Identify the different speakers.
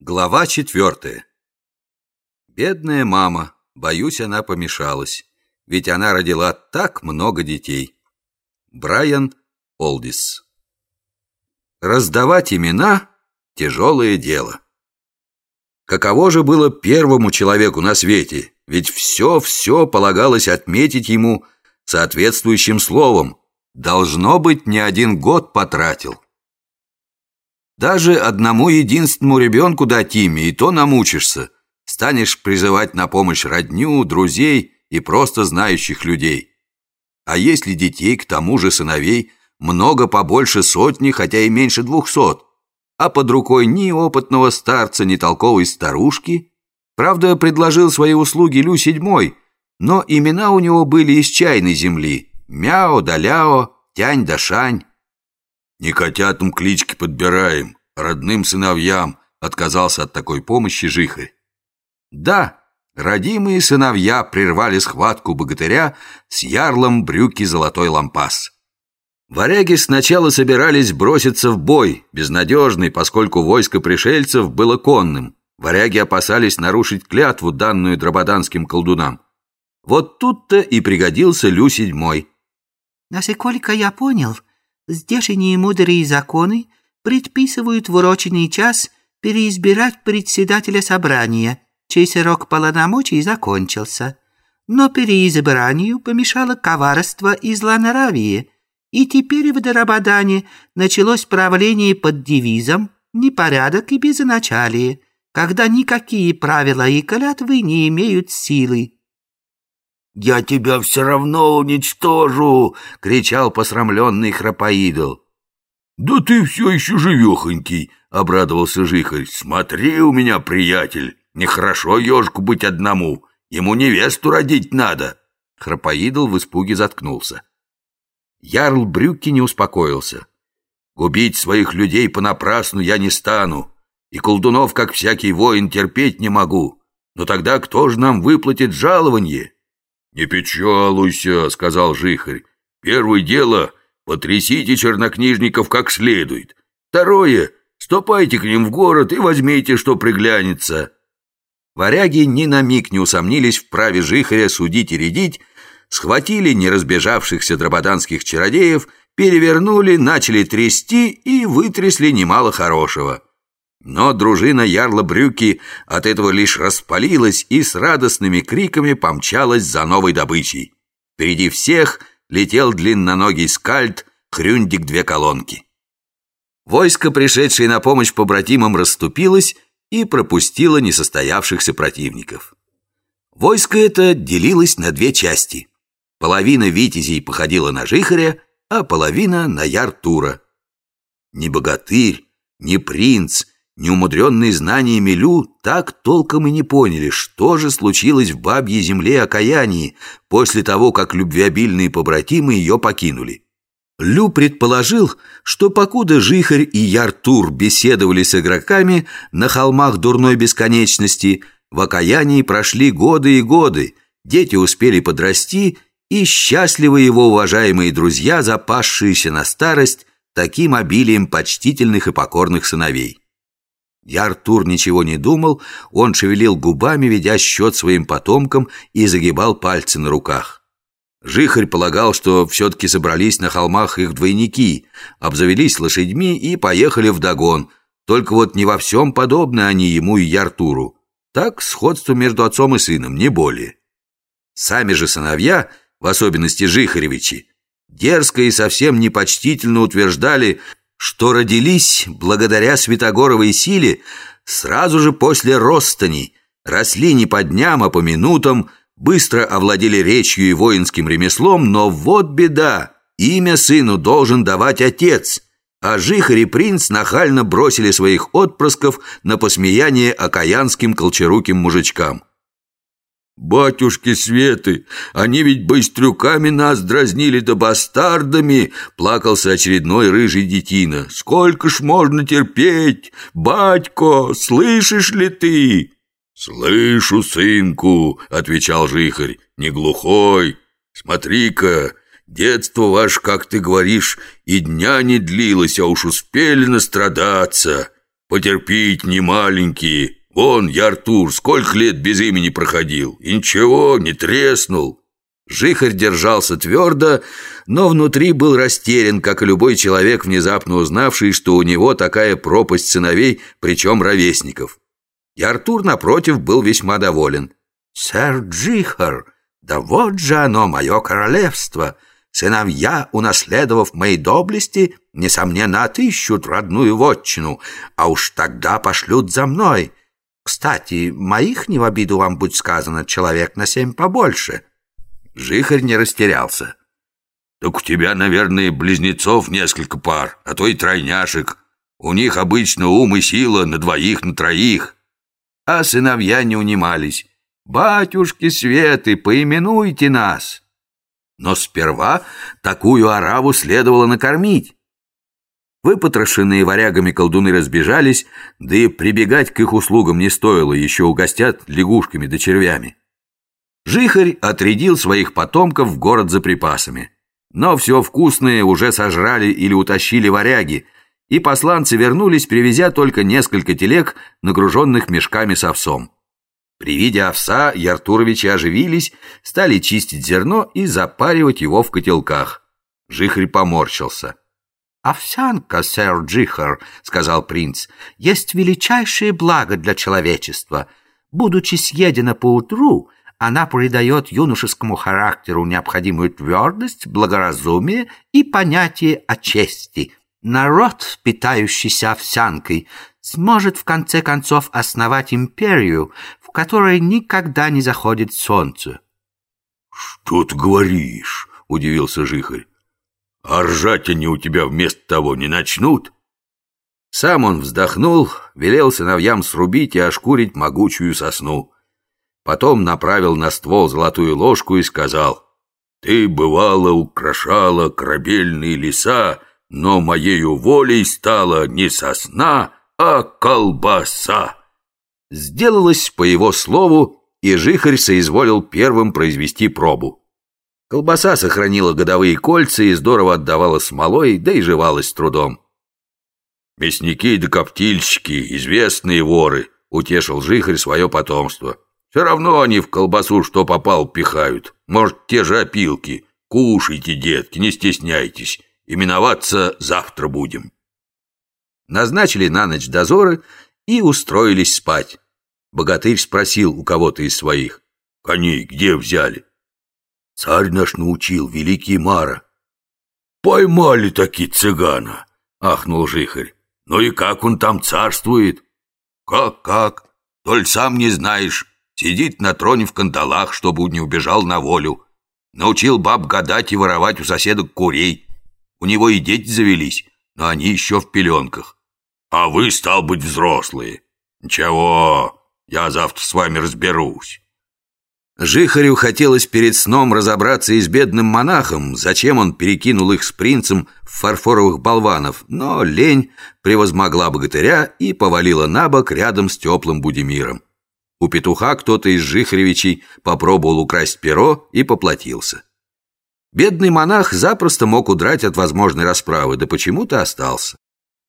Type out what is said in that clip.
Speaker 1: Глава четвертая. Бедная мама, боюсь, она помешалась, ведь она родила так много детей. Брайан Олдис. Раздавать имена – тяжелое дело. Каково же было первому человеку на свете, ведь все-все полагалось отметить ему соответствующим словом. Должно быть, не один год потратил. Даже одному единственному ребенку дать имя, и то намучишься. Станешь призывать на помощь родню, друзей и просто знающих людей. А если детей, к тому же сыновей, много побольше сотни, хотя и меньше двухсот, а под рукой ни опытного старца, ни толковой старушки, правда, предложил свои услуги Лю седьмой, но имена у него были из чайной земли – Мяо да Ляо, Тянь да Шань.
Speaker 2: Не котятам клички подбираем, родным сыновьям, отказался от такой помощи Жихарь.
Speaker 1: Да, родимые сыновья прервали схватку богатыря с ярлом брюки золотой лампас. Варяги сначала собирались броситься в бой, безнадежный, поскольку войско пришельцев было конным. Варяги опасались нарушить клятву, данную драбаданским колдунам. Вот тут-то и пригодился Лю седьмой.
Speaker 3: Насколько я понял, здешние мудрые законы предписывают в уроченный час переизбирать председателя собрания, чей срок полномочий закончился. Но переизбранию помешало коварство и злонравие, и теперь в Дарабадане началось правление под девизом «Непорядок и безначалие», когда никакие правила и клятвы не имеют силы.
Speaker 2: «Я тебя все равно уничтожу!» — кричал посрамленный храпоидол. «Да ты все еще живехонький!» — обрадовался Жихарь. «Смотри у меня, приятель, нехорошо ежку быть одному, ему невесту родить надо!»
Speaker 1: Храпоидол в испуге заткнулся. Ярл Брюки не успокоился. «Губить своих людей понапрасну я не стану, и колдунов, как всякий воин, терпеть не могу. Но тогда кто же нам выплатит жалование?»
Speaker 2: «Не печалуйся», — сказал Жихарь. «Первое дело — потрясите чернокнижников как следует. Второе — ступайте к ним в город и возьмите, что приглянется».
Speaker 1: Варяги ни на миг не усомнились в праве Жихаря судить и рядить, схватили неразбежавшихся драбаданских чародеев, перевернули, начали трясти и вытрясли немало хорошего. Но дружина Ярла Брюки от этого лишь распалилась и с радостными криками помчалась за новой добычей. Впереди всех летел длинноногий скальд, хрюндик две колонки. Войско, пришедшее на помощь побратимам, расступилось и пропустило несостоявшихся противников. Войско это делилось на две части. Половина витязей походила на жихаря, а половина на Яртура. Ни богатырь, ни принц — неумудренные знаниями Лю так толком и не поняли, что же случилось в бабьей земле окаянии после того, как любвеобильные побратимы ее покинули. Лю предположил, что покуда Жихарь и Яртур беседовали с игроками на холмах дурной бесконечности, в окаянии прошли годы и годы, дети успели подрасти, и счастливы его уважаемые друзья, запасшиеся на старость таким обилием почтительных и покорных сыновей. Я Артур ничего не думал, он шевелил губами, ведя счет своим потомкам и загибал пальцы на руках. Жихарь полагал, что все-таки собрались на холмах их двойники, обзавелись лошадьми и поехали в догон. Только вот не во всем подобны они ему и Яртуру. Так сходство между отцом и сыном, не более. Сами же сыновья, в особенности Жихаревичи, дерзко и совсем непочтительно утверждали, что родились благодаря Святогоровой силе сразу же после Ростани, росли не по дням, а по минутам, быстро овладели речью и воинским ремеслом, но вот беда, имя сыну должен давать отец, а Жихарь и принц нахально бросили своих отпрысков на посмеяние окаянским колчаруким мужичкам.
Speaker 2: «Батюшки Светы, они ведь быстрюками нас дразнили да бастардами!» Плакался очередной рыжий детина. «Сколько ж можно терпеть? Батько, слышишь ли ты?» «Слышу, сынку!» — отвечал Жихарь. «Не глухой. Смотри-ка, детство ваше, как ты говоришь, и дня не длилось, а уж успели настрадаться. Потерпить не маленькие. Вон, я Артур, сколько лет без имени проходил. И ничего, не треснул.
Speaker 1: Жихарь держался твердо, но внутри был растерян, как и любой человек, внезапно узнавший, что у него такая пропасть сыновей, причем ровесников. И Артур, напротив, был весьма доволен.
Speaker 3: «Сэр Джихар, да вот же оно, мое королевство! Сыновья, унаследовав мои доблести, несомненно, отыщут родную вотчину, а уж тогда пошлют за мной. Кстати, моих не в обиду вам будет сказано, человек на семь побольше».
Speaker 1: Жихарь не растерялся.
Speaker 2: «Так у тебя, наверное, близнецов несколько пар, а то и тройняшек. У них обычно ум и сила на двоих, на троих».
Speaker 1: А сыновья не унимались. «Батюшки Светы, поименуйте нас!» Но сперва такую ораву следовало накормить. Выпотрошенные варягами колдуны разбежались, да и прибегать к их услугам не стоило, еще угостят лягушками да червями. Жихарь отрядил своих потомков в город за припасами. Но все вкусное уже сожрали или утащили варяги, и посланцы вернулись, привезя только несколько телег, нагруженных мешками с овсом. При виде овса Яртуровичи оживились, стали чистить зерно и запаривать его в котелках. Жихарь поморщился.
Speaker 3: «Овсянка, сэр Джихар», — сказал принц, — «есть величайшее благо для человечества. Будучи съедена поутру, она придает юношескому характеру необходимую твердость, благоразумие и понятие о чести. Народ, питающийся овсянкой, сможет в конце концов основать империю, в которой никогда не заходит солнце.
Speaker 2: «Что ты говоришь?» — удивился Жихарь. «А ржать они у тебя вместо того не начнут?»
Speaker 1: Сам он вздохнул, велел сыновьям срубить и ошкурить могучую сосну. Потом направил на ствол золотую ложку и сказал,
Speaker 2: «Ты, бывало, украшала корабельные леса, но моею волей стала не сосна, а колбаса».
Speaker 1: Сделалось по его слову, и Жихарь соизволил первым произвести пробу. Колбаса сохранила годовые кольца и здорово отдавала смолой, да и жевалась трудом.
Speaker 2: «Мясники да коптильщики, известные воры», — утешил Жихарь свое потомство. Все равно они в колбасу что попал пихают. Может, те же опилки. Кушайте, детки, не стесняйтесь. Именоваться завтра будем.
Speaker 1: Назначили на ночь дозоры и устроились спать. Богатырь спросил у кого-то из своих.
Speaker 2: Коней где взяли?
Speaker 1: Царь наш научил, великий Мара.
Speaker 2: Поймали таки цыгана,
Speaker 1: ахнул Жихарь.
Speaker 2: Ну и как он там царствует?
Speaker 1: Как-как? Толь сам не знаешь. Сидит на троне в кандалах, чтобы не убежал на волю. Научил баб гадать и воровать у соседок курей. У него и дети завелись, но они еще в пеленках.
Speaker 2: А вы, стал быть, взрослые. Ничего, я завтра с вами разберусь.
Speaker 1: Жихарю хотелось перед сном разобраться и с бедным монахом, зачем он перекинул их с принцем в фарфоровых болванов, но лень превозмогла богатыря и повалила на бок рядом с теплым Будимиром. У петуха кто-то из Жихаревичей попробовал украсть перо и поплатился. Бедный монах запросто мог удрать от возможной расправы, да почему-то остался.